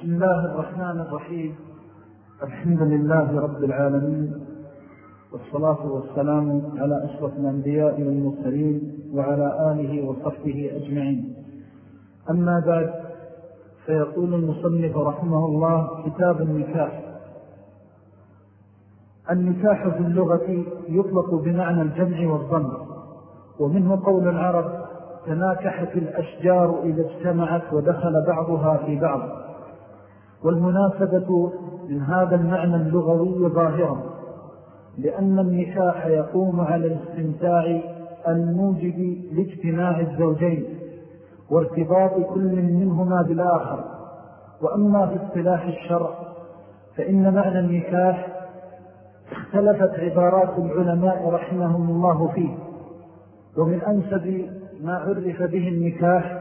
بسم الله الرحمن الرحيم. الحمد لله رب العالمين والصلاة والسلام على أشرف الأنبياء والمرسلين وعلى آله وصحبه أجمعين. أما بعد فيقول المصنف رحمه الله كتاب النكاح. النكاح في اللغة يطلق بمعنى الجمع والضم ومنه قول العرب تناكحت الأشجار إذا اجتمعت ودخل بعضها في بعض. والمناسبة من هذا المعنى اللغوي ظاهرا لأن النكاح يقوم على الاستمتاع الموجب لاجتماع الزوجين وارتباط كل منهما بالآخر. وأما في اصطلاح الشرع فإن معنى النكاح اختلفت عبارات العلماء رحمهم الله فيه ومن أنسب ما عرف به النكاح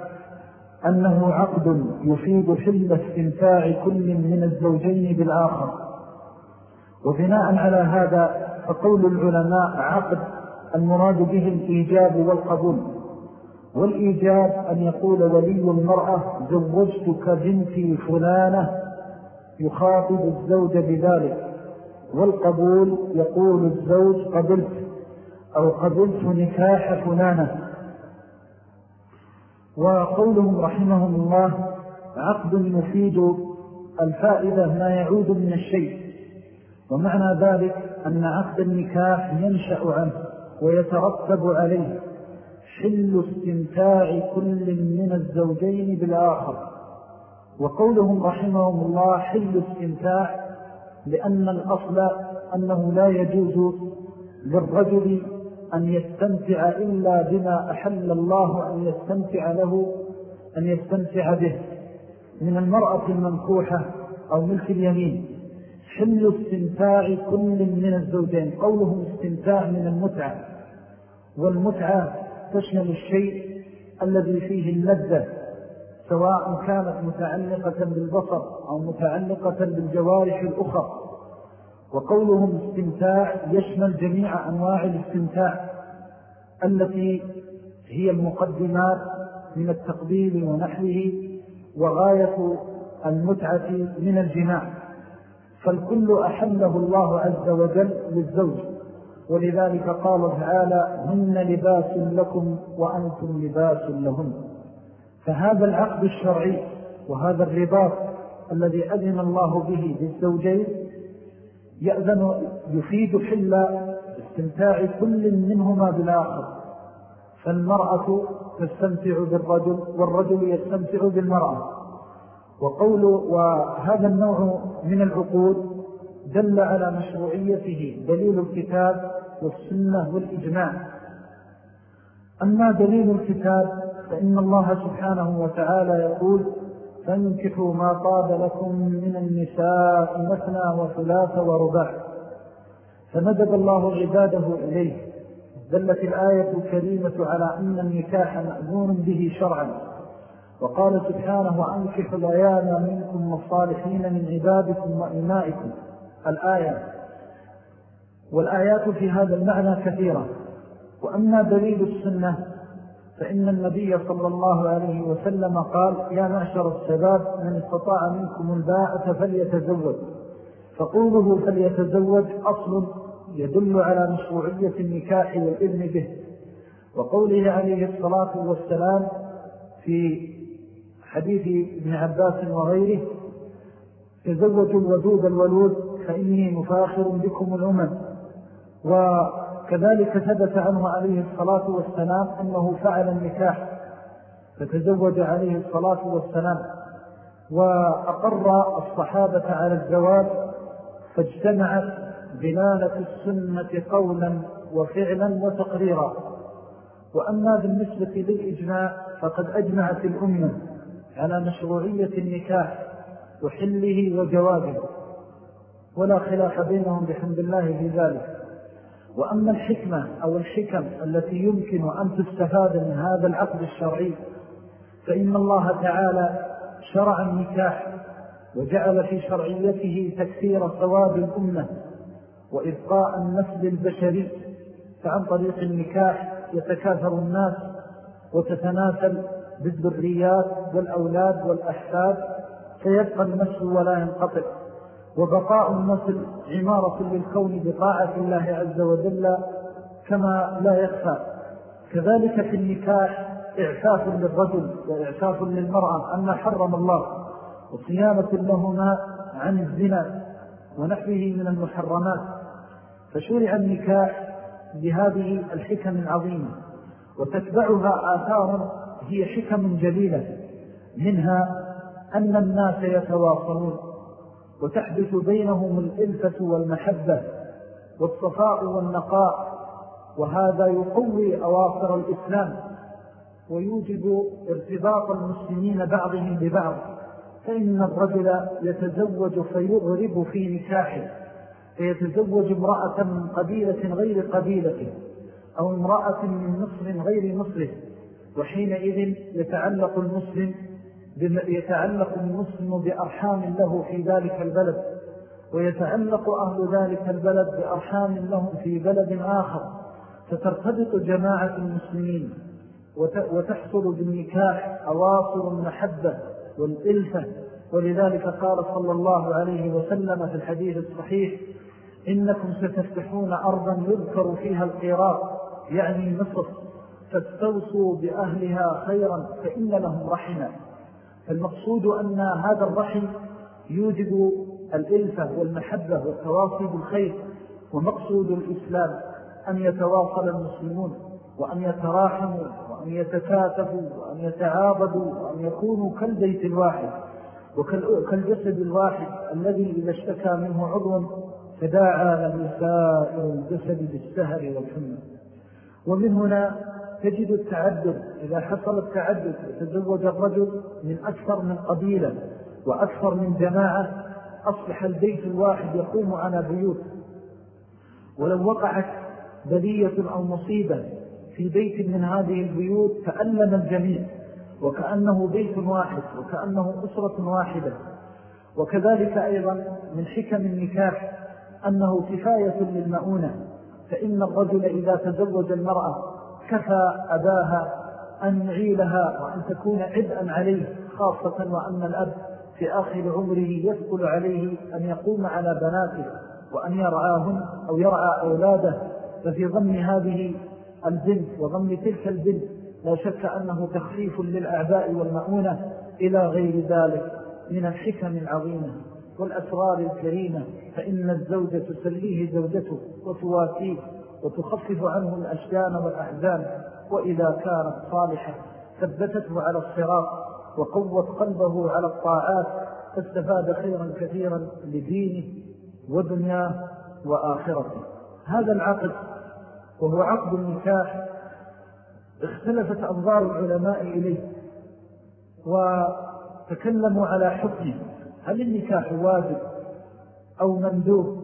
أنه عقد يفيد حل استمتاع كل من الزوجين بالآخر. وبناء على هذا فقول العلماء عقد المراد به الإيجاب والقبول. والإيجاب أن يقول ولي المرأة زوجتك بنتي فلانة يخاطب الزوج بذلك والقبول يقول الزوج قبلت أو قبلت نكاح فلانة وقولهم رحمهم الله عقد يفيد الفائدة ما يعود من الشيء. ومعنى ذلك أن عقد النكاح ينشأ عنه ويترتب عليه حل استمتاع كل من الزوجين بالآخر. وقولهم رحمهم الله حل استمتاع لأن الأصل أنه لا يجوز للرجل أن يستمتع إلا بما أحل الله أن يستمتع له أن يستمتع به. من المرأة المنكوحة أو ملك اليمين حل استمتاع كل من الزوجين. قولهم استمتاع من المتعة والمتعة تشمل الشيء الذي فيه اللذة سواء كانت متعلقة بالبصر أو متعلقة بالجوارح الأخرى. وقولهم استمتاع يشمل جميع أنواع الاستمتاع التي هي المقدمات من التقبيل ونحوه وغاية المتعة من الجماع. فالكل أحله الله عز وجل للزوج. ولذلك قال تعالى هن لباس لكم وأنتم لباس لهم فهذا العقد الشرعي وهذا الرباط الذي أذن الله به للزوجين يأذن يفيد حل استمتاع كل منهما بالآخر. فالمرأة تستمتع بالرجل والرجل يستمتع بالمرأة. وقول وهذا النوع من العقود دل على مشروعيته دليل الكتاب والسنة والإجماع. أما دليل الكتاب فإن الله سبحانه وتعالى يقول فانكحوا ما طاب لكم من النساء مثنى وثلاث ورباع فندب الله عباده إليه. دلت الآية الكريمة على أن النكاح مأذون به شرعا. وقال سبحانه وأنكحوا الأيام منكم والصالحين من عبادكم وإمائكم. الآية. والآيات في هذا المعنى كثيرة. وأما دليل السنة فإن النبي صلى الله عليه وسلم قال يا معشر الشباب من استطاع منكم الباءة فليتزوج. فقوله فليتزوج أصل يدل على مشروعية النكاح والإذن به. وقوله عليه الصلاة والسلام في حديث ابن عباس وغيره تزوجوا الودود الولود فإني مفاخر بكم الأمم. كذلك ثبت عنه عليه الصلاة والسلام أنه فعل النكاح فتزوج عليه الصلاة والسلام وأقر الصحابة على الزواج فاجتمعت بلالة السنة قولا وفعلا وتقريرا. وأما بالنسبة للإجماع فقد أجمعت الأمة على مشروعية النكاح وحله وجوابه. ولا خلاف بينهم بحمد الله في ذلك. وأما الحكمة أو الحكم التي يمكن أن تستفاد من هذا العقد الشرعي فإن الله تعالى شرع النكاح وجعل في شرعيته تكثير ثواب الأمة وإبقاء النسل البشري فعن طريق النكاح يتكاثر الناس وتتناسل بالذريات والأولاد والأحفاد فيبقى النسل ولا ينقطع. وبقاء النسل عمارة للكون بطاعة الله عز وجل كما لا يخفى. كذلك في النكاح إعفاف للرجل وإعفاف للمرأة أن حرم الله وصيانة لهما عن الزنا ونحوه من المحرمات. فشرع النكاح بهذه الحكم العظيمة وتتبعها آثارا هي حكم جليلة منها أن الناس يتواصلون. وتحدث بينهم الإلفة والمحبة والصفاء والنقاء وهذا يقوي أواصر الإسلام ويوجب ارتباط المسلمين بعضهم ببعض. فإن الرجل يتزوج فيغرب في نكاحه فيتزوج امرأة من قبيلة غير قبيلته أو امرأة من مصر غير مصره وحينئذ يتعلق المسلم يتعلق المسلم بأرحام له في ذلك البلد ويتعلق أهل ذلك البلد بأرحام لهم في بلد آخر فترتبط جماعة المسلمين وتحصل بالنكاح أواصر المحبة والإلفة. ولذلك قال صلى الله عليه وسلم في الحديث الصحيح إنكم ستفتحون أرضا يذكر فيها القراء يعني مصر فاستوصوا بأهلها خيرا فإن لهم رحمة. فالمقصود أن هذا الرحم يوجد الإلفة والمحبة والتواصي بالخير ومقصود الإسلام أن يتواصل المسلمون وأن يتراحموا وأن يتكاتفوا وأن يتعابدوا وأن يكونوا كالبيت الواحد وكالجسد الواحد الذي إذا اشتكى منه عضو فداعى له سائر الجسد بالسهر والحمى. ومن هنا تجد التعدد إذا حصل التعدد يتزوج الرجل من أكثر من قبيلة وأكثر من جماعة أصبح البيت الواحد يقوم على بيوت. ولو وقعت بلية أو مصيبة في بيت من هذه البيوت تألم الجميع وكأنه بيت واحد وكأنه أسرة واحدة. وكذلك أيضا من حكم النكاح أنه كفاية للمؤونة فإن الرجل إذا تزوج المرأة كفى أباها أن يعيلها وأن تكون عبئا عليه خاصة وأن الأب في آخر عمره يثقل عليه أن يقوم على بناته وأن يرعاهن أو يرعى أولاده. ففي ضمن هذه البنت وضمن تلك البنت لا شك أنه تخفيف للأعباء والمؤونة إلى غير ذلك من الحكم العظيمة والأسرار الكريمة. فإن الزوجة تسليه زوجته وتواسيه وتخفف عنه الأشجان والأحزان وإذا كانت صالحة ثبتته على الصراط وقوت قلبه على الطاعات فاستفاد خيرا كثيرا لدينه ودنياه وآخرته. هذا العقد وهو عقد النكاح اختلفت أنظار العلماء إليه وتكلموا على حكمه هل النكاح واجب أو مندوب؟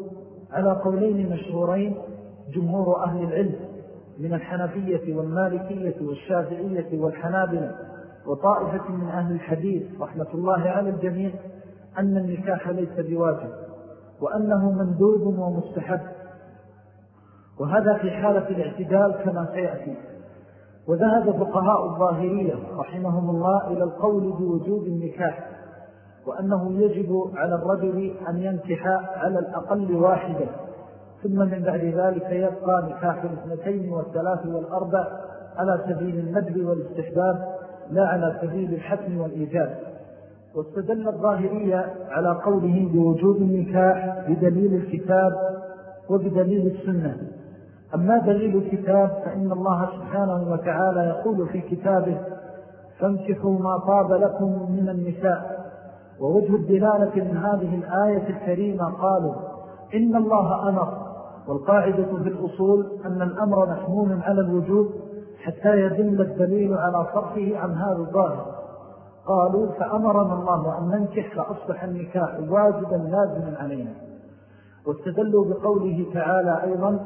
على قولين مشهورين جمهور أهل العلم من الحنفية والمالكية والشافعية والحنابلة وطائفة من أهل الحديث رحمة الله على الجميع أن النكاح ليس بواجب وأنه مندوب ومستحب. وهذا في حالة الاعتدال كما سيأتي. وذهب فقهاء الظاهرية رحمهم الله إلى القول بوجود النكاح وأنه يجب على الرجل أن ينكح على الأقل واحدة. ثم من بعد ذلك يبقى نكاح الاثنتين والثلاث والأربع على سبيل الندب والاستحباب لا على سبيل الحتم والإيجاب. واستدل الظاهرية على قوله بوجود النكاح بدليل الكتاب وبدليل السنة. أما دليل الكتاب فإن الله سبحانه وتعالى يقول في كتابه فانكحوا ما طاب لكم من النساء ووجه الدلالة من هذه الآية الكريمة قالوا إن الله أمر والقاعدة في الأصول أن الأمر محمول على الوجوب حتى يدل الدليل على صرفه عن هذا الظاهر. قالوا فأمرنا الله أن ننكح فأصبح النكاح واجبا لازما علينا. واستدلوا بقوله تعالى أيضا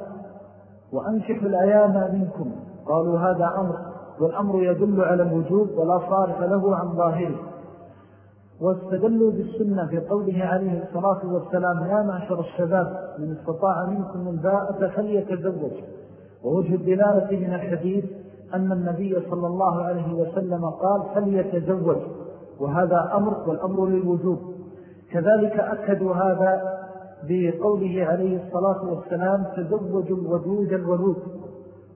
وأنكحوا الأيام منكم. قالوا هذا أمر والأمر يدل على الوجوب ولا صارف له عن ظاهره. واستدلوا بالسنة في قوله عليه الصلاة والسلام يا معشر الشباب من استطاع منكم الباءة فليتزوج. ووجه الدلالة من الحديث أن النبي صلى الله عليه وسلم قال فليتزوج وهذا أمر والأمر للوجوب. كذلك أكدوا هذا بقوله عليه الصلاة والسلام تزوجوا الودود الولود.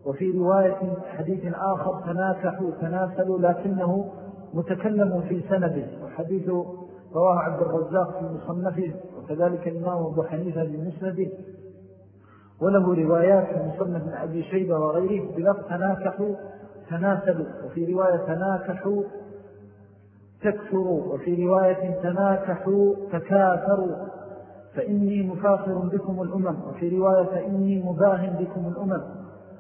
وفي رواية حديث آخر تناكحوا تناسلوا لكنه متكلم في سنده. وحديث رواه عبد الرزاق في مصنفه وكذلك الإمام أبو حنيفة بمسنده وله روايات في مصنف أبي شيبة وغيره بلغ تناكحوا تناسلوا وفي رواية تناكحوا تكثروا وفي رواية تناكحوا تكاثروا. فإني مفاخر بكم الأمم وفي رواية فإني مباهن بكم الأمم.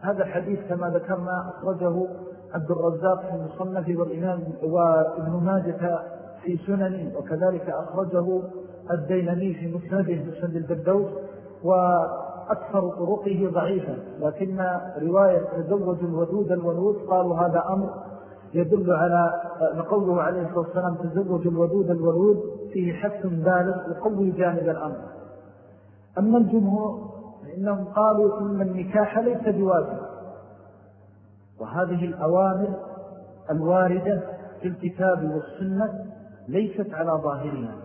هذا الحديث كما ذكرنا أخرجه عبد الرزاق في المصنف والإمام وابن ماجة في سنن وكذلك أخرجه الدينمي في مسنده مسند البردوس وأكثر طرقه ضعيفة. لكن رواية تزوج الودود الولود قالوا هذا أمر يدل على قوله عليه الصلاة والسلام تزوج الودود الولود فيه حث بالغ يقوي جانب الأمر. أما الجمهور فإنهم قالوا إن النكاح ليس بواجب وهذه الأوامر الواردة في الكتاب والسنة ليست على ظاهرها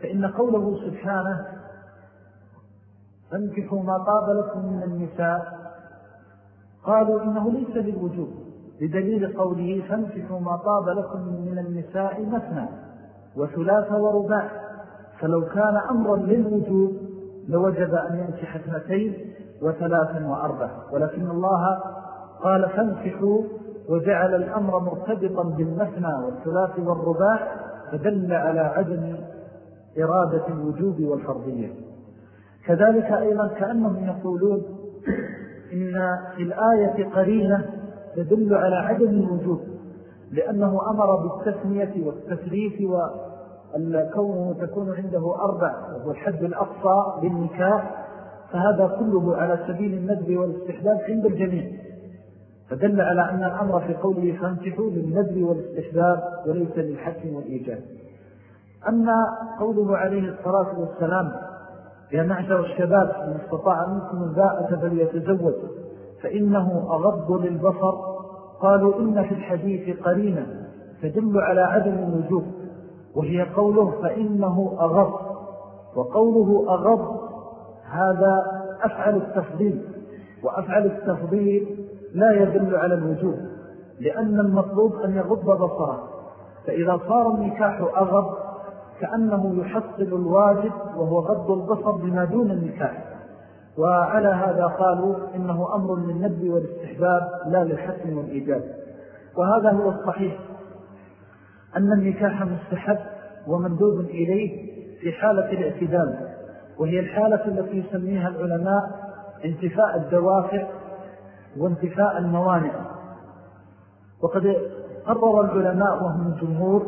فإن قوله سبحانه فانكحوا ما طاب لكم من النساء قالوا إنه ليس بالوجوب بدليل قوله فانكحوا ما طاب لكم من النساء مثنى وثلاث ورباع فلو كان أمرا للوجوب لوجب أن ينكح اثنتين وثلاثا وأربع. ولكن الله قال فانكحوا وجعل الأمر مرتبطا بالمثنى والثلاث والرباع فدل على عدم إرادة الوجوب والفرضية. كذلك أيضا كأنهم يقولون إن في الآية قرينة تدل على عدم الوجوب لأنه أمر بالتثنية والتثليث والكون تكون عنده أربع وهو الحد الأقصى للنكاح فهذا كله على سبيل الندب والاستحباب عند الجميع. فدل على أن الأمر في قوله فانتحوا للندب والاستحباب وليس للحكم والإيجاب. أما قوله عليه الصلاة والسلام يا معشر الشباب من استطاع منكم الباءة فليتزوج فإنه أغض للبصر. قالوا إن في الحديث قرينة تدل على عدم الوجوب وهي قوله فإنه أغض وقوله أغض هذا أفعل التفضيل وأفعل التفضيل لا يدل على الوجوب لأن المطلوب أن يغض بصره. فإذا صار النكاح أغض كأنه يحصل الواجب وهو غض البصر بما دون النكاح. وعلى هذا قالوا إنه أمر للنبي والاستحباب لا للحسن والإيجاب. وهذا هو الصحيح أن النكاح مستحب ومندوب إليه في حالة الاعتدال وهي الحالة التي يسميها العلماء انتفاء الدوافع وانتفاء الموانع. وقد قرر العلماء وهم الجمهور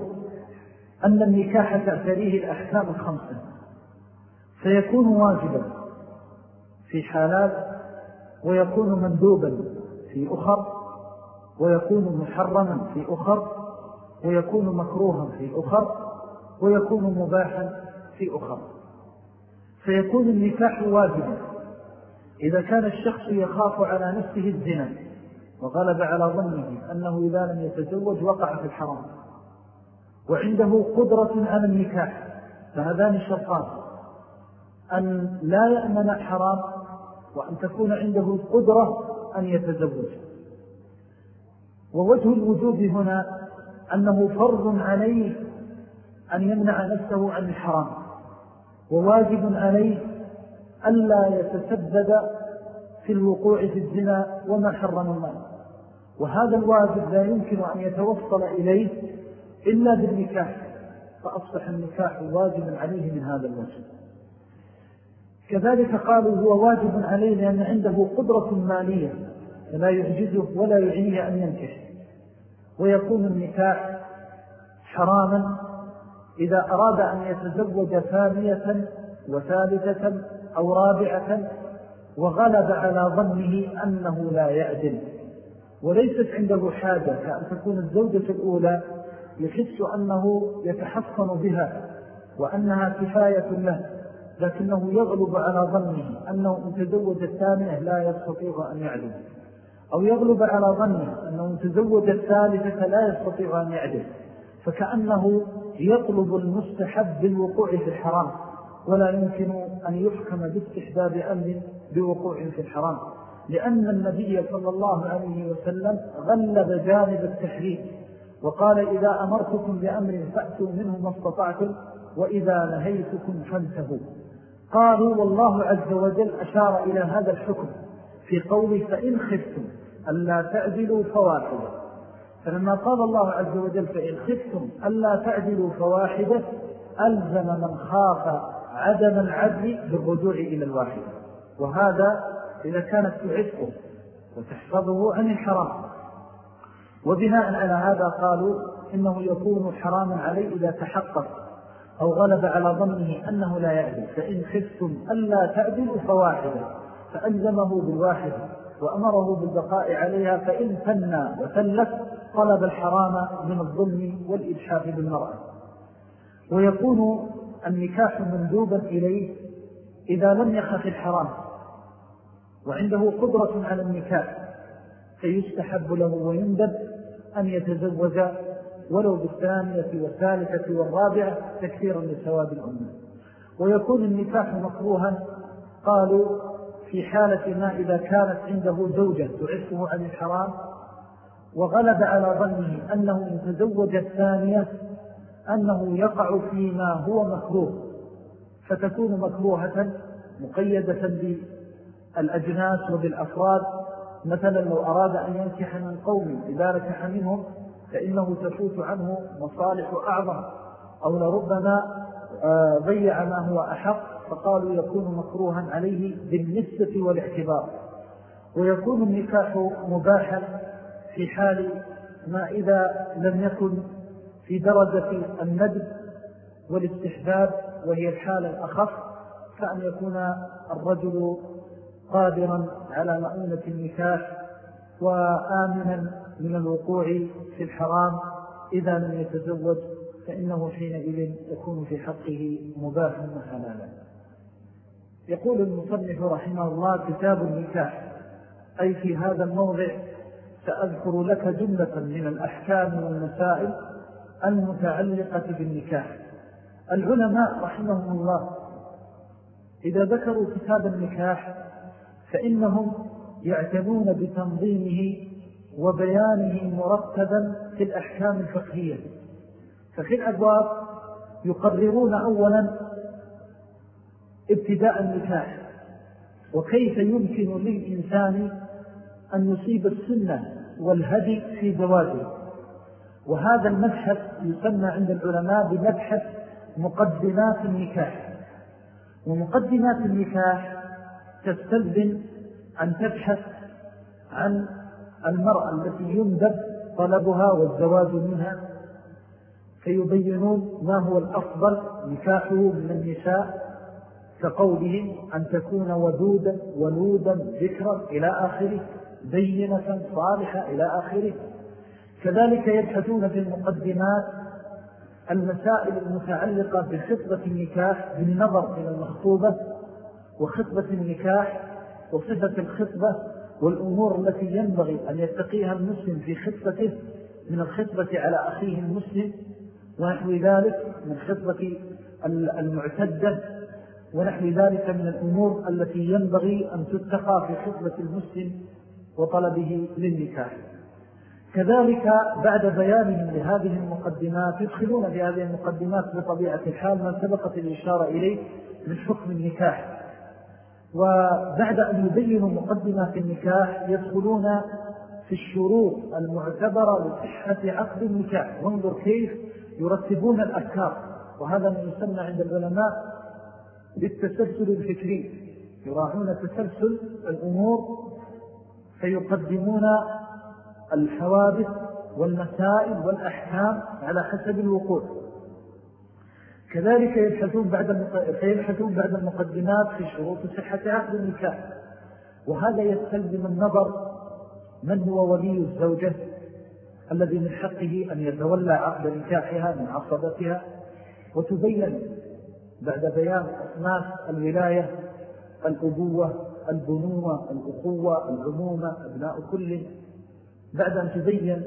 أن النكاح تأثريه الأحكام الخمسة. فيكون واجبا في حالات ويكون مندوبا في أخر ويكون محرما في أخر ويكون مكروها في أخر ويكون مباحا في أخر. فيكون النكاح واجبا. إذا كان الشخص يخاف على نفسه الزنا وغلب على ظنه أنه إذا لم يتزوج وقع في الحرام وعنده قدرة على النكاح فهذان شرطان أن لا يأمن حرام وأن تكون عنده القدرة أن يتزوج. ووجه الوجوب هنا أنه فرض عليه أن يمنع نفسه عن الحرام وواجب عليه ألا يتسبب في الوقوع في الزنا وما حرم الله وهذا الواجب لا يمكن أن يتوصل إليه إلا بالنكاح فأصبح النكاح واجبا عليه من هذا الوجه. كذلك قالوا هو واجب عليه لأن عنده قدرة مالية فلا يعجزه ولا يعنيه أن ينكح. ويكون النكاح حراما إذا أراد أن يتزوج ثانية وثالثة أو رابعة وغلب على ظنه أنه لا يأدل وليست عنده حاجة كأن تكون الزوجة الأولى يحس أنه يتحصن بها وأنها كفاية له لكنه يغلب على ظنه أنه إن تزوج الثانية لا يستطيع أن يعدل. أو يغلب على ظنه أنه إن تزوج الثالثة لا يستطيع أن يعدل. فكأنه يطلب المستحب بالوقوع في الحرام. ولا يمكن أن يحكم باستحباب أمر بوقوع في الحرام لأن النبي صلى الله عليه وسلم غلب جانب التحريم وقال إذا أمرتكم بأمر فأتوا منه ما استطعتم وإذا نهيتكم فانتهوا. قالوا والله عز وجل أشار إلى هذا الحكم في قوله فإن خفتم ألا تعدلوا فواحدة. فلما قال الله عز وجل فإن خفتم ألا تعدلوا فواحدة ألزم من خاف عدم العدل بالرجوع إلى الواحدة وهذا إذا كانت تعفه وتحفظه عن الحرام. وبناء على هذا قالوا إنه يكون حراما عليه إذا تحقق أو غلب على ظنه أنه لا يعدل. فإن خفتم ألا تعدلوا فواحدة. فألزمه بالواحدة وأمره بالبقاء عليها فإن فنى وثلت طلب الحرام من الظلم والإجحاف بالمرأة. ويكون النكاح مندوبا إليه إذا لم يخف الحرام وعنده قدرة على النكاح فيستحب له ويندب أن يتزوج ولو بالثانية والثالثة والرابعة تكثيرا لثواب الأمة. ويكون النكاح مكروها قالوا في حالة ما إذا كانت عنده زوجة تعفه عن الحرام وغلب على ظنه أنه إن تزوج الثانية أنه يقع فيما هو مكروه فتكون مكروهة مقيدة بالأجناس وبالأفراد. مثلا لو أراد أن ينكح من قوم إذا ركح منهم فإنه تفوت عنه مصالح أعظم. أو لربما آه، ضيع ما هو أحق فقالوا يكون مكروها عليه بالنسبة والاعتبار. ويكون النكاح مباحا في حال ما إذا لم يكن في درجة الندب والاستحباب وهي الحالة الأخف كأن يكون الرجل قادرا على مؤونة النكاح وآمنا من الوقوع في الحرام. إذا لم يتزوج فإنه حينئذ يكون في حقه مباح وحلالا. يقول المصنف رحمه الله كتاب النكاح أي في هذا الموضع سأذكر لك جملة من الأحكام والمسائل المتعلقة بالنكاح. العلماء رحمهم الله إذا ذكروا كتاب النكاح فإنهم يعتنون بتنظيمه وبيانه مرتبا في الأحكام الفقهية. ففي الأبواب يقررون أولا ابتداء النكاح وكيف يمكن للإنسان أن يصيب السنة والهدي في زواجه. وهذا المبحث يسمى عند العلماء بمبحث مقدمات النكاح. ومقدمات النكاح تستلزم أن تبحث عن المرأة التي يندب طلبها والزواج منها فيبينون ما هو الأفضل نكاحه من النساء كقولهم أن تكون ودودا ولودا ذكرا إلى آخره بينة صالحة إلى آخره. كذلك يبحثون في المقدمات المسائل المتعلقة بخطبة النكاح بالنظر إلى المخطوبة وخطبة النكاح وصفة الخطبة والأمور التي ينبغي أن يتقيها المسلم في خطبته من الخطبة على أخيه المسلم ونحو ذلك من خطبة المعتدة ونحو ذلك من الأمور التي ينبغي أن تتقى في خطبة المسلم وطلبه للنكاح. كذلك بعد بيانهم لهذه المقدمات يدخلون في هذه المقدمات بطبيعة الحال ما سبقت الإشارة إليه من حكم النكاح. وبعد أن يبينوا مقدمات النكاح يدخلون في الشروط المعتبرة لصحة عقد النكاح. وانظر كيف يرتبون الأفكار وهذا ما يسمى عند العلماء بالتسلسل الفكري. يراعون تسلسل الأمور فيقدمون الحوادث والمسائل والأحكام على حسب الوقوع. كذلك يبحثون بعد فيبحثون بعد المقدمات في شروط صحة عقد النكاح. وهذا يستلزم النظر من هو ولي الزوجة الذي من حقه أن يتولى عقد نكاحها من عصبتها. وتبين بعد بيان أصناف الولاية الأبوة البنوة الأخوة العمومة أبناء كل بعد أن تبين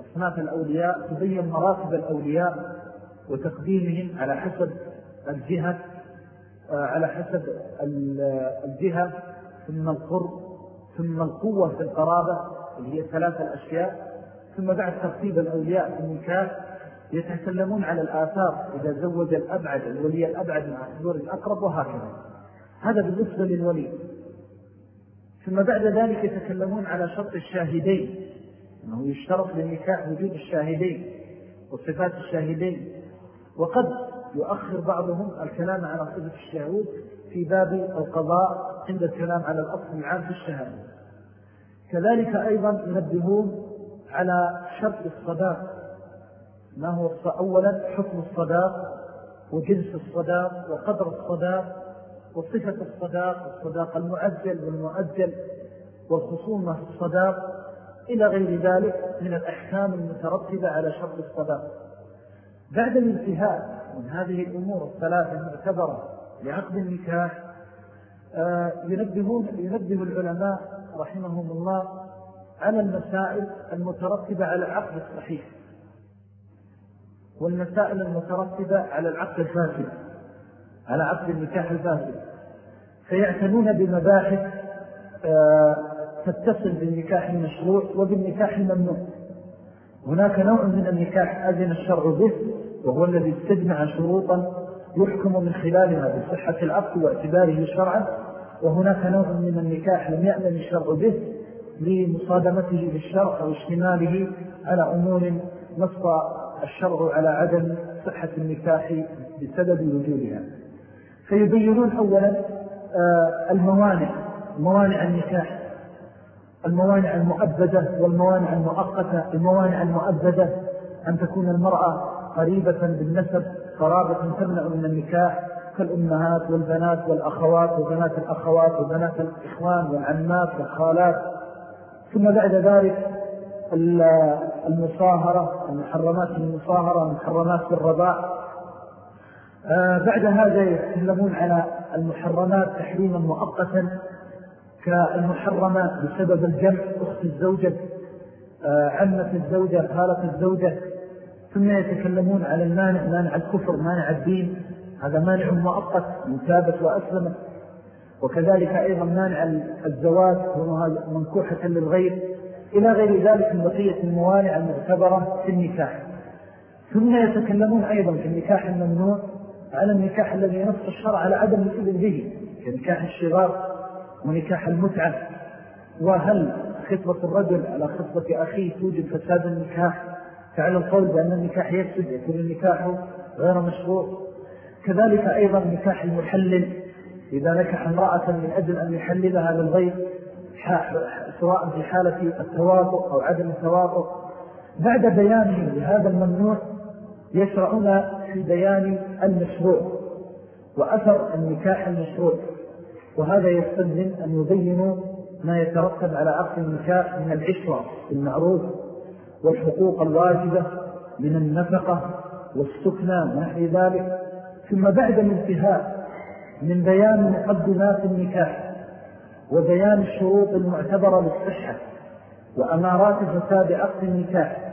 أصناف الأولياء تبين مراتب الأولياء وتقديمهم على حسب الجهة آه، على حسب الجهة. ثم القرب ثم القوة في القرابة اللي هي ثلاثة الأشياء. ثم بعد ترتيب الأولياء في النكاح يتكلمون على الآثار. إذا زوج الأبعد الولي الأبعد مع حضور الأقرب وهكذا. هذا بالنسبة للولي. ثم بعد ذلك يتكلمون على شرط الشاهدين. أنه يشترط للنكاح وجود الشاهدين وصفات الشاهدين. وقد يؤخر بعضهم الكلام على صفة الشهود في باب القضاء عند الكلام على الأصل العام في الشهادة. كذلك أيضا ينبهون على شرط الصداق. ما هو أولا حكم الصداق وجنس الصداق وقدر الصداق وصفة الصداق والصداق المعجل والمؤجل والخصومة في الصداق. إلى غير ذلك من الأحكام المترتبة على شرط الصداق بعد الانتهاء من هذه الأمور الثلاثة المعتبرة لعقد النكاح آه، ينبهون ينبه العلماء رحمهم الله على المسائل المترتبة على العقد الصحيح والمسائل المترتبة على العقد الفاسد على عقد النكاح الفاسد. فيعتنون بمباحث آه، تتصل بالنكاح المشروع وبالنكاح الممنوع. هناك نوع من النكاح أذن الشرع به وهو الذي استجمع شروطا يحكم من خلالها بصحة العقد واعتباره شرعا وهناك نوع من النكاح لم يأذن الشرع به لمصادمته بالشرع أو اشتماله على أمور نص الشرع على عدم صحة النكاح بسبب وجودها. فيبينون أولا آه، الموانع موانع النكاح. الموانع المؤبدة والموانع المؤقتة الموانع المؤبدة أن تكون المرأة قريبة بالنسب قرابة تمنع من النكاح كالأمهات والبنات والأخوات وبنات الأخوات وبنات الإخوان والعمات والخالات. ثم بعد ذلك المصاهرة المحرمات المصاهرة المحرمات بالرضاء آه، بعد هذا يتكلمون على المحرمات تحريما مؤقتا. كالمحرمة بسبب الجمع أخت الزوجة آه، عمة الزوجة خالة الزوجة. ثم يتكلمون على المانع مانع الكفر مانع الدين. هذا مانع مؤقت متابت وأسلمت. وكذلك أيضا مانع الزواج منكوحة للغير. إلى غير ذلك من بقية الموانع المعتبرة في النكاح. ثم يتكلمون أيضا في النكاح الممنوع على النكاح الذي ينص الشرع على عدم الإذن به كنكاح الشغار ونكاح المتعة. وهل خطبة الرجل على خطبة أخيه توجد فساد النكاح؟ فعلى القول بأن النكاح يفسد يكون النكاح غير مشروع. كذلك أيضا نكاح المحلل. إذا نكح امرأة من أجل أن يحللها للغير سواء في حالة التواطؤ أو عدم التواطؤ بعد بيانهم لهذا الممنوع يشرعون في بيان المشروع. وأثر النكاح المشروع. وهذا يستلزم أن يبينوا ما يترتب على عقد النكاح من العشرة المعروف والحقوق الواجبة من النفقة والسكنى ونحو ذلك. ثم بعد الانتهاء من بيان مقدمات النكاح وبيان الشروط المعتبرة للصحة وأمارات فساد عقد النكاح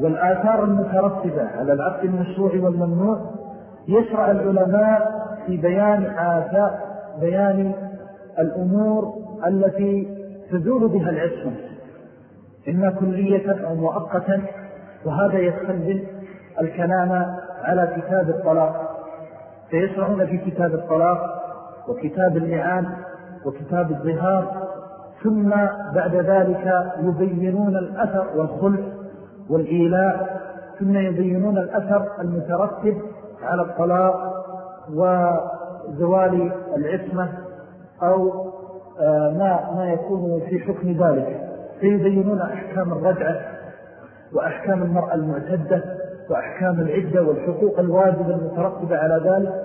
والآثار المترتبة على العقد المشروع والممنوع يشرع العلماء في بيان آثار بيان الأمور التي تزول بها العصمة. إما كلية أو مؤقتا وهذا يستلزم الكلام على كتاب الطلاق. فيشرعون في كتاب الطلاق وكتاب اللعان وكتاب الظهار. ثم بعد ذلك يبينون الأثر والخلف والإيلاء. ثم يبينون الأثر المترتب على الطلاق وزوال العصمة أو آه، ما, ما يكون في حكم ذلك. فيبينون أحكام الرجعة وأحكام المرأة المعتدة وأحكام العدة والحقوق الواجبة المترتبة على ذلك.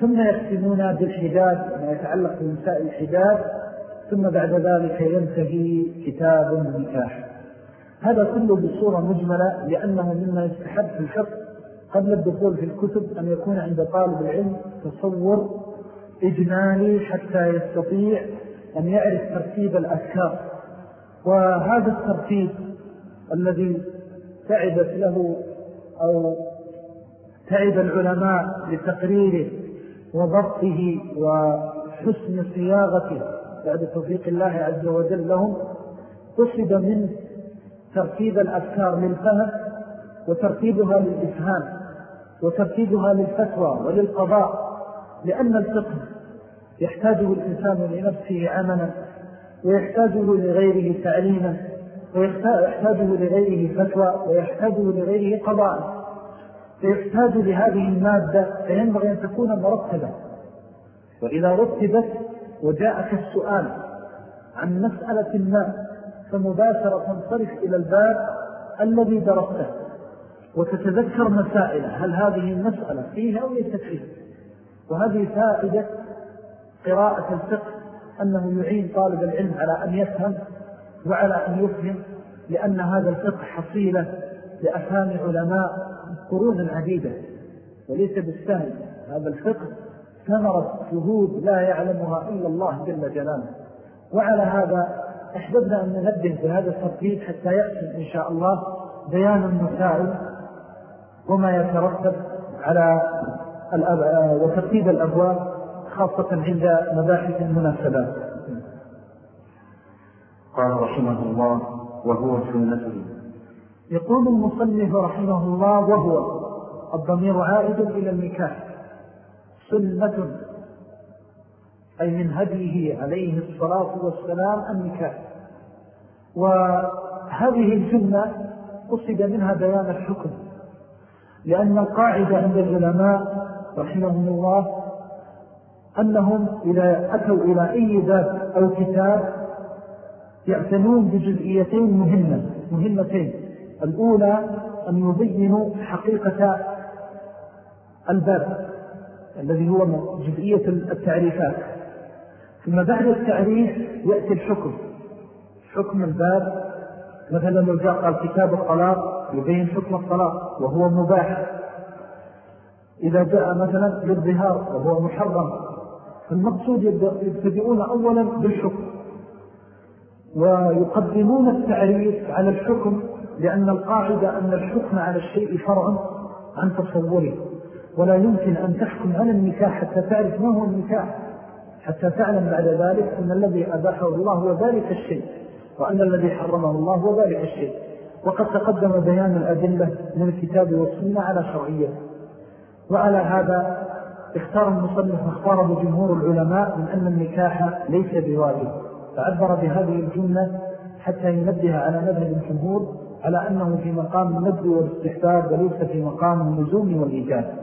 ثم يختمون بالحداد ما يتعلق بمسائل الحداد ثم بعد ذلك ينتهي كتاب النكاح. هذا كله بصورة مجملة لأنه مما يستحب في الحق قبل الدخول في الكتب أن يكون عند طالب العلم تصور إجمالي حتى يستطيع أن يعرف ترتيب الأفكار. وهذا الترتيب الذي تعبت له أو تعب العلماء لتقريره وضبطه وحسن صياغته بعد توفيق الله عز وجل لهم قصد من ترتيب الأفكار للفهم وترتيبها للإفهام. وترتيبها للفتوى وللقضاء لأن الفقه يحتاجه الإنسان لنفسه عملا ويحتاجه لغيره تعليما ويحتاجه لغيره فتوى ويحتاجه لغيره قضاء. فيحتاج لهذه المادة فينبغي أن تكون مرتبة. وإذا رتبت وجاءك السؤال عن مسألة ما فمباشرة تنصرف إلى الباب الذي درسته. وتتذكر مسائل هل هذه المسألة فيها أو ليست فيها؟ وهذه فائدة قراءة الفقه أنه يعين طالب العلم على أن يفهم وعلى أن يفهم لأن هذا الفقه حصيلة لأفهام علماء قرون عديدة وليس بالسهل. هذا الفقه ثمرة جهود لا يعلمها إلا الله جل جلاله. وعلى هذا أحببنا أن ننبه بهذا الترتيب حتى يأتي إن شاء الله بيان المسائل وما يترتب على وترتيب الأبواب خاصة عند مباحث المناسبات. قال رحمه الله وهو سنته يقول المصنف رحمه الله وهو الضمير عائد إلى النكاح. سنة أي من هديه عليه الصلاة والسلام النكاح. وهذه السنة قصد منها بيان الحكم. لأن القاعدة عند العلماء رحمهم الله أنهم إذا أتوا إلى أي باب أو كتاب يعتنون بجزئيتين مهمة مهمتين. الأولى أن يبينوا حقيقة الباب الذي هو جزئية التعريفات. ثم بعد التعريف يأتي الحكم. حكم الباب مثلا لو جاء قال كتاب الطلاق يبين حكم الطلاق وهو مباح. إذا جاء مثلا للظهار وهو محرم فالمقصود يبتدئون أولا بالحكم. ويقدمون التعريف على الحكم لأن القاعدة أن الحكم على الشيء فرع عن تصوره. ولا يمكن أن تحكم على النكاح حتى تعرف ما هو النكاح. حتى تعلم بعد ذلك أن الذي أباحه الله هو ذلك الشيء وأن الذي حرمه الله هو ذلك الشيء. وقد تقدم بيان الأدلة من الكتاب والسنة على شرعية وعلى هذا اختار المصنف واختاره جمهور العلماء من أن النكاح ليس بواجب فعبر بهذه الجملة حتى ينبه على مذهب الجمهور على أنه في مقام الندب والاستحباب وليس في مقام النزوم والإيجاب.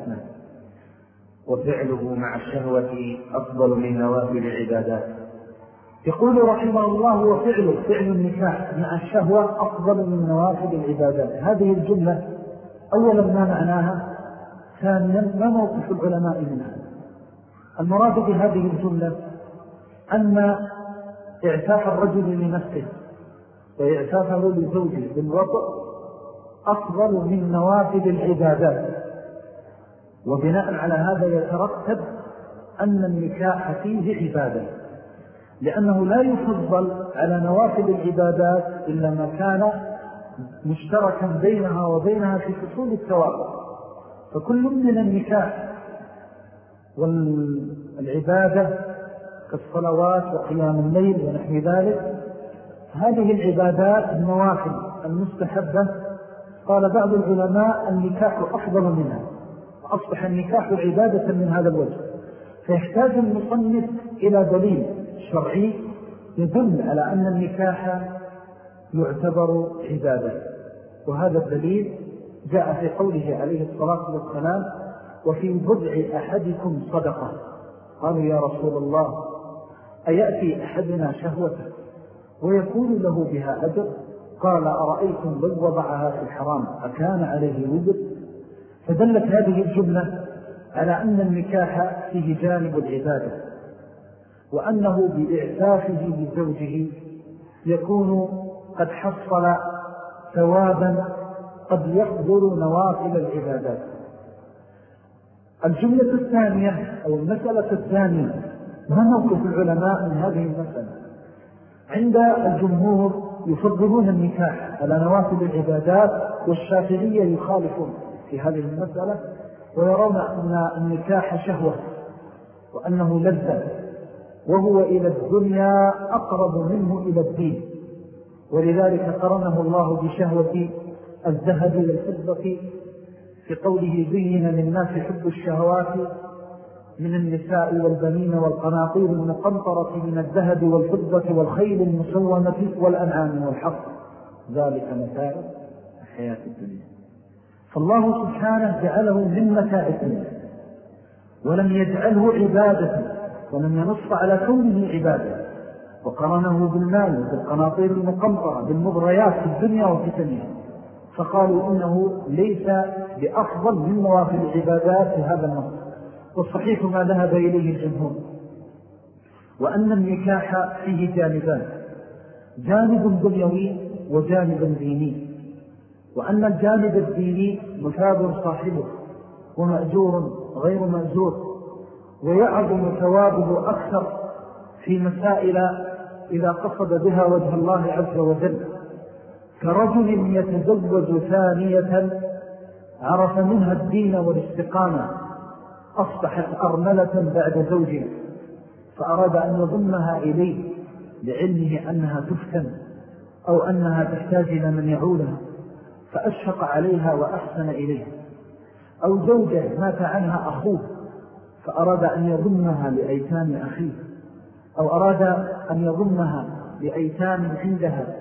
وفعله مع الشهوة أفضل من نوافل العبادات يقول رحمه الله وفعله فعل النكاح مع الشهوة أفضل من نوافل العبادات. هذه الجملة أولا ما معناها ثانيا ما موقف العلماء منها. المراد بهذه الجملة أن إعتاف الرجل لنفسه وإعتافه لزوجه بالوضع أفضل من نوافل العبادات. وبناء على هذا يترتب أن النكاح فيه عبادة. لأنه لا يفضل على نوافل العبادات إلا ما كان مشتركا بينها وبينها في فصول التوابع فكل من النكاح والعبادة كالصلوات وقيام الليل ونحو ذلك هذه العبادات النوافل المستحبة. قال بعض العلماء النكاح أفضل منها أصبح النكاح عبادة من هذا الوجه. فيحتاج المصنف إلى دليل شرعي يدل على أن النكاح يعتبر عبادة وهذا الدليل جاء في قوله عليه الصلاة والسلام وفي بضع أحدكم صدقة. قالوا يا رسول الله أيأتي أحدنا شهوته ويكون له بها أجر؟ قال أرأيتم لو وضعها في الحرام أكان عليه وزر؟ فدلت هذه الجملة على أن النكاح فيه جانب العبادة. وأنه بإعتافه لزوجه يكون قد حصل ثوابا قد يقدر نوافل العبادات. الجملة الثانية أو المسألة الثانية ما موقف العلماء من هذه المسألة؟ عند الجمهور يفضلون النكاح على نوافل العبادات والشافعية يخالفون في هذه المسألة ويرون أن النكاح شهوة وأنه لذة. وهو إلى الدنيا أقرب منه إلى الدين. ولذلك قرنه الله بشهوة الذهب والفضة في قوله زين للناس حب الشهوات من النساء والبنين والقناطير المقنطرة من الذهب والفضة والخيل المسومة والأنعام والحق. ذلك متاع الحياة الدنيا. فالله سبحانه جعله من متاع الدنيا ولم يجعله عبادة ولم ينص على كونه عبادة. وقرنه بالمال وبالقناطير المقنطرة بالمغريات في الدنيا وفي الدنيا فقالوا إنه ليس بأفضل من موافل العبادات في هذا النص. والصحيح ما ذهب إليه الجمهور. وأن النكاح فيه جانبان. جانب دنيوي وجانب ديني. وأن الجانب الديني مثاب صاحبه ومأجور غير مأجور. ويعظم ثوابه أكثر في مسائل إذا قصد بها وجه الله عز وجل. كرجل يتزوج ثانية عرف منها الدين والاستقامة أصبحت أرملة بعد زوجها فأراد أن يضمها إليه لعلمه أنها تفتن أو أنها تحتاج إلى من يعولها فأشفق عليها وأحسن إليها أو زوجة مات عنها أخوه فأراد أن يضمها لأيتام أخيه أو أراد أن يضمها لأيتام عندها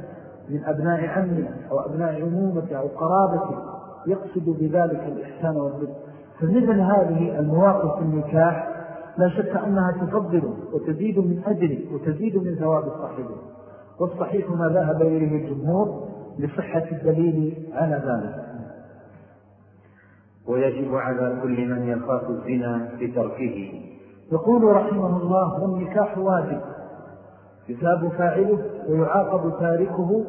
من أبناء عمه أو أبناء عمومته أو قرابته يقصد بذلك الإحسان والبر فمثل هذه المواقف النكاح لا شك أنها تفضل وتزيد من أجله وتزيد من ثواب صاحبه والصحيح ما ذهب إليه الجمهور لصحة الدليل على ذلك. ويجب على كل من يخاف الزنا بتركه. يقول رحمه الله والنكاح واجب. يثاب فاعله ويعاقب تاركه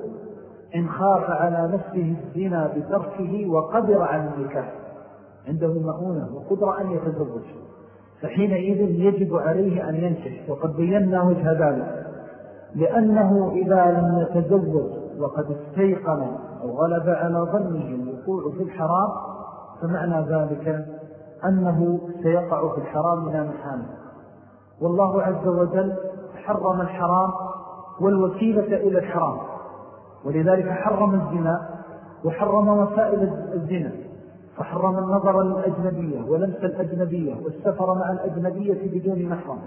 إن خاف على نفسه الزنا بتركه وقدر عن النكاح. عنده مؤونة وقدر أن يتزوج. فحينئذ يجب عليه أن ينشح وقد بينا وجه ذلك. لأنه إذا لم يتزوج وقد استيقن أو غلب على ظنه الوقوع في الحرام فمعنى ذلك أنه سيقع في الحرام لا محامة والله عز وجل حرم الحرام والوسيلة إلى الحرام. ولذلك حرم الزنا وحرم وسائل الزنا. فحرم النظر للأجنبية ولمس الأجنبية والسفر مع الأجنبية بدون محرم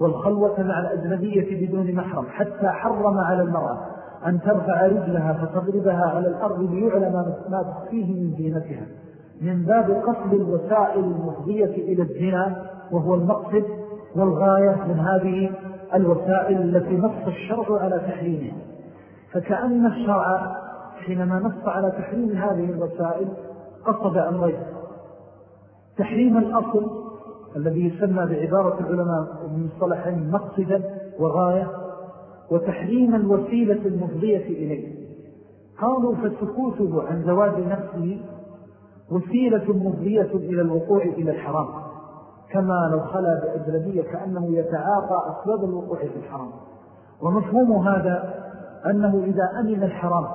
والخلوة مع الأجنبية بدون محرم حتى حرم على المرأة أن ترفع رجلها فتضربها على الأرض ليعلم ما تخفيه من زينتها. من باب قصد الوسائل المفضية إلى الزنا وهو المقصد والغاية من هذه الوسائل التي نص الشرع على تحريمها. فكأن الشرع حينما نص على تحريم هذه الوسائل قصد أمرين. تحريم الأصل الذي يسمى بعبارة العلماء من مصطلحين مقصدا وغاية وتحريم الوسيلة المفضية إليه. قالوا فسكوته عن زواج نفسه وسيلة مفضية إلى الوقوع إلى الحرام. كما لو خلى بأجنبية كأنه يتعاطى أسباب الوقوع في الحرام. ومفهوم هذا أنه إذا أمن الحرام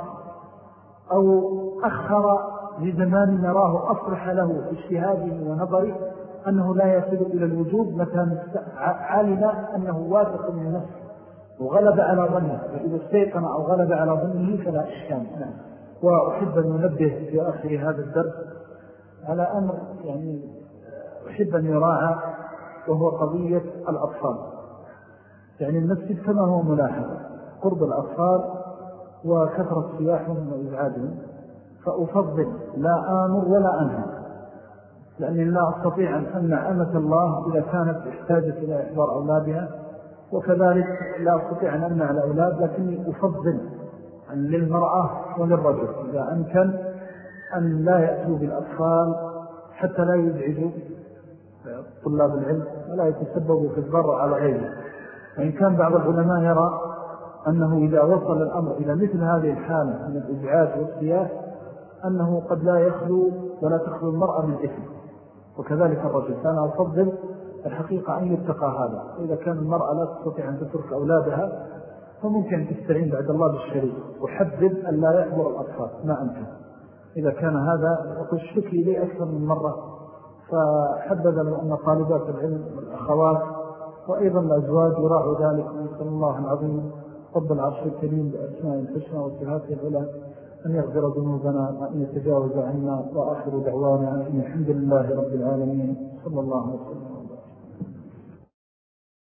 أو أخر لزمان نراه أصلح له في اجتهاده ونظره أنه لا يصل إلى الوجود متى علم أنه واثق من نفسه وغلب على ظنه. فإذا استيقن أو غلب على ظنه فلا إشكام نعم. وأحب أن ننبه في آخر هذا الدرس على أمر يعني أحب أن يراعى وهو قضية الأطفال. يعني المسجد كما هو ملاحظ قرب الأطفال وكثرة سياحهم وإزعادهم فأفضل لا آمر ولا أنهى لأني لا أستطيع أن أمنع أمة الله إذا كانت احتاجت إلى إحضار أولادها وكذلك لا أستطيع أن أمنع الأولاد لكني أفضل للمرأة وللرجل إذا أمكن أن لا يأتوا بالأطفال حتى لا يزعجوا طلاب العلم ولا يتسببوا في الضر على غيره وإن كان بعض العلماء يرى أنه إذا وصل الأمر إلى مثل هذه الحالة من الإزعاج والسياس أنه قد لا يخلو ولا تخلو المرأة من إثم. وكذلك الرجل. فأنا أفضل الحقيقة أن يتقى هذا. وإذا كان المرأة لا تستطيع أن تترك أولادها فممكن تستعين بعد الله بالشريك وحدد أن لا يحضر الأطفال ما أنت إذا كان هذا وقل شكي لي أكثر من مرة. فحدد أن طالبات العلم والأخوات وأيضا الأزواج يراعوا ذلك. ونسأل الله العظيم رب العرش الكريم بأسماء الحسنى وصفاته العلى أن يغفر ذنوبنا وأن يتجاوز عنا وآخر دعوانا أن الحمد لله رب العالمين. صلى الله عليه وسلم.